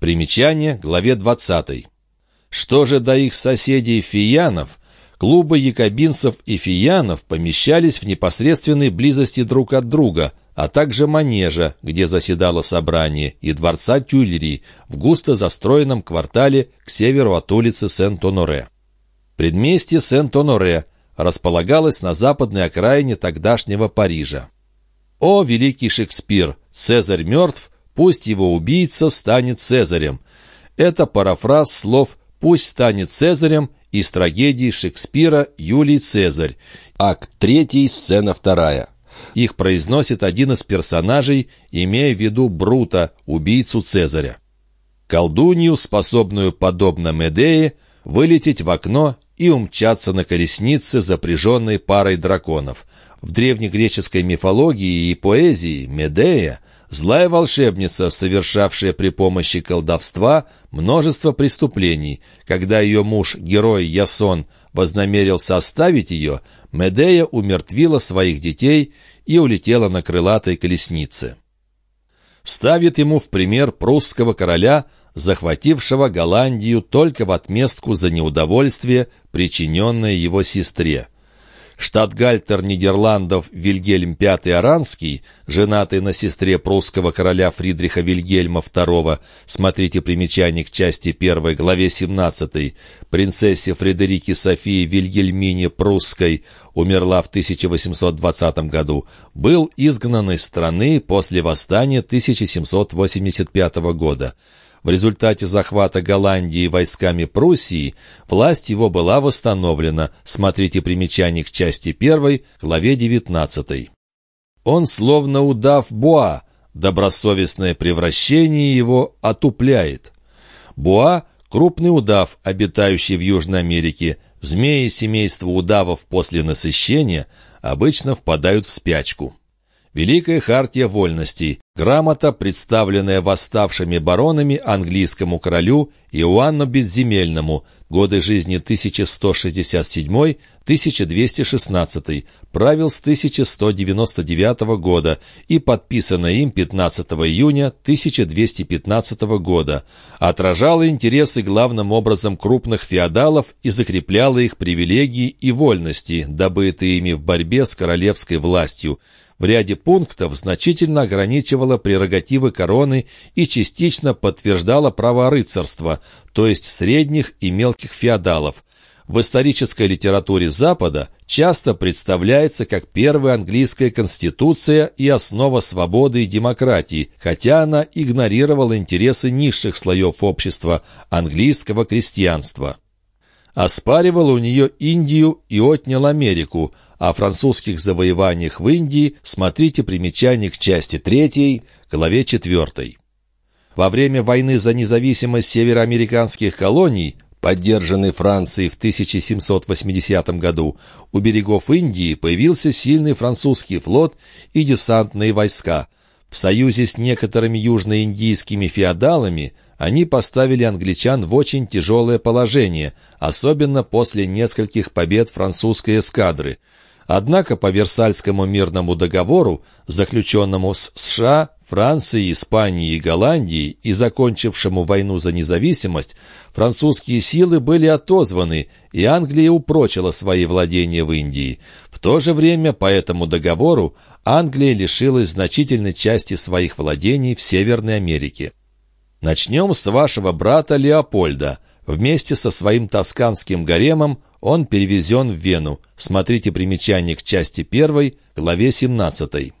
Примечание, главе 20. Что же до их соседей фиянов, клубы якобинцев и фиянов помещались в непосредственной близости друг от друга, а также манежа, где заседало собрание, и дворца Тюльри в густо застроенном квартале к северу от улицы Сент-Оноре. Предместье Сент-Оноре располагалось на западной окраине тогдашнего Парижа. «О, великий Шекспир! Цезарь мертв, пусть его убийца станет Цезарем». Это парафраз слов «пусть станет Цезарем» из трагедии Шекспира «Юлий Цезарь», акт 3, сцена 2. Их произносит один из персонажей, имея в виду Брута, убийцу Цезаря. Колдунью, способную, подобно Медее, вылететь в окно и умчаться на колеснице, запряженной парой драконов. В древнегреческой мифологии и поэзии Медея – злая волшебница, совершавшая при помощи колдовства множество преступлений. Когда ее муж, герой Ясон, вознамерился оставить ее, Медея умертвила своих детей и улетела на крылатой колеснице. Ставит ему в пример прусского короля, захватившего Голландию только в отместку за неудовольствие, причиненное его сестре. Штатгальтер Нидерландов Вильгельм V Аранский, женатый на сестре прусского короля Фридриха Вильгельма II, смотрите примечание к части 1 главе 17, принцессе Фредерике Софии Вильгельмине Прусской, умерла в 1820 году, был изгнан из страны после восстания 1785 года. В результате захвата Голландии войсками Пруссии власть его была восстановлена. Смотрите примечание к части 1, главе 19. Он словно удав Буа, добросовестное превращение его отупляет. Буа – крупный удав, обитающий в Южной Америке. Змеи семейства удавов после насыщения обычно впадают в спячку. Великая хартия вольностей, грамота, представленная восставшими баронами английскому королю Иоанну Безземельному, годы жизни 1167-1216, правил с 1199 года и подписана им 15 июня 1215 года, отражала интересы главным образом крупных феодалов и закрепляла их привилегии и вольности, добытые ими в борьбе с королевской властью, в ряде пунктов значительно ограничивала прерогативы короны и частично подтверждала право рыцарства, то есть средних и мелких феодалов. В исторической литературе Запада часто представляется как первая английская конституция и основа свободы и демократии, хотя она игнорировала интересы низших слоев общества, английского крестьянства оспаривал у нее Индию и отнял Америку. О французских завоеваниях в Индии смотрите примечание к части 3, главе 4. Во время войны за независимость североамериканских колоний, поддержанной Францией в 1780 году, у берегов Индии появился сильный французский флот и десантные войска – в союзе с некоторыми южноиндийскими феодалами они поставили англичан в очень тяжелое положение, особенно после нескольких побед французской эскадры. Однако по Версальскому мирному договору, заключенному с США, Францией, Испанией и Голландией и закончившему войну за независимость, французские силы были отозваны, и Англия упрочила свои владения в Индии. В то же время по этому договору Англия лишилась значительной части своих владений в Северной Америке. Начнем с вашего брата Леопольда. Вместе со своим тосканским гаремом он перевезен в Вену. Смотрите примечание к части 1, главе 17.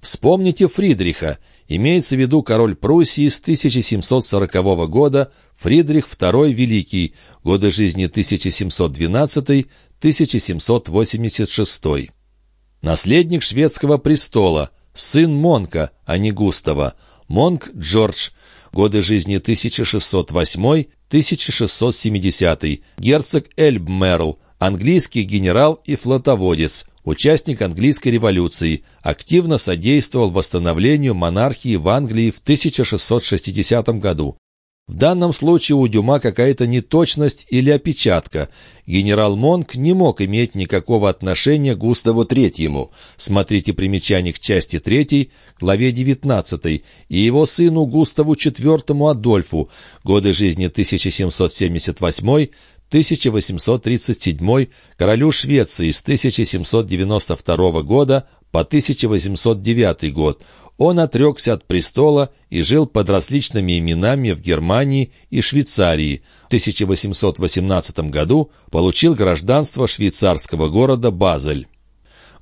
Вспомните Фридриха. Имеется в виду король Пруссии с 1740 года Фридрих II Великий, годы жизни 1712-1786. Наследник шведского престола, сын Монка, а не Густава. Монк Джордж, годы жизни 1608-1670, герцог Эльбмерл, английский генерал и флотоводец, участник английской революции, активно содействовал восстановлению монархии в Англии в 1660 году. В данном случае у Дюма какая-то неточность или опечатка. Генерал Монк не мог иметь никакого отношения к Густаву Третьему. Смотрите примечание к части 3, главе 19, и его сыну Густаву IV Адольфу, годы жизни 1778 1837 королю Швеции с 1792 года по 1809 год. Он отрекся от престола и жил под различными именами в Германии и Швейцарии. В 1818 году получил гражданство швейцарского города Базель.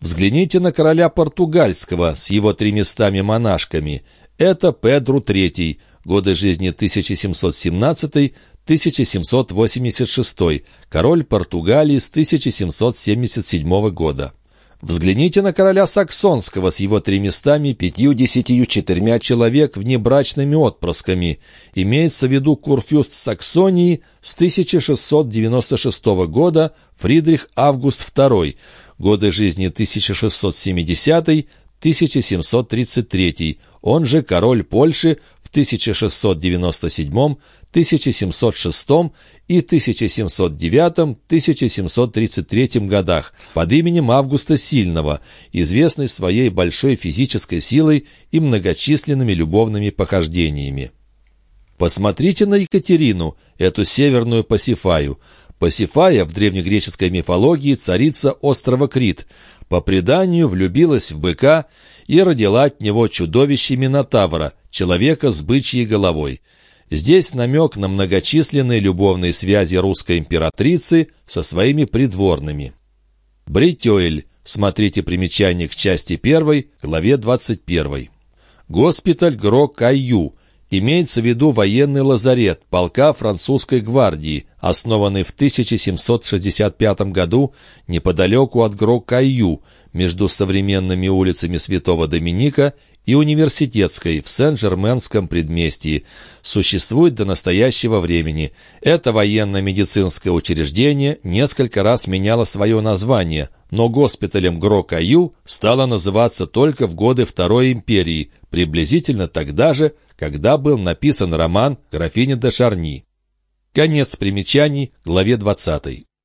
Взгляните на короля португальского с его тремястами монашками. Это Педру III, годы жизни 1717-1786, король Португалии с 1777 года. Взгляните на короля Саксонского с его тремястами пятью-десятью четырьмя человек внебрачными отпрысками. Имеется в виду курфюст Саксонии с 1696 года Фридрих Август II, годы жизни 1670-1733, он же король Польши в 1697, 1706 и 1709-1733 годах под именем Августа Сильного, известный своей большой физической силой и многочисленными любовными похождениями. Посмотрите на Екатерину, эту северную Пасифаю. Пасифая в древнегреческой мифологии царица острова Крит. По преданию влюбилась в быка и родила от него чудовище Минотавра, человека с бычьей головой. Здесь намек на многочисленные любовные связи русской императрицы со своими придворными. Бритёэль. Смотрите примечание к части 1, главе 21. Госпиталь Гро-Кайю. Имеется в виду военный лазарет полка французской гвардии, основанный в 1765 году неподалеку от Гро-Кайю, между современными улицами Святого Доминика и Университетской в Сен-Жерменском предместье. Существует до настоящего времени. Это военно-медицинское учреждение несколько раз меняло свое название, но госпиталем Гро-Каю стало называться только в годы Второй империи, приблизительно тогда же, когда был написан роман «Графиня де Шарни». Конец примечаний, главе 20.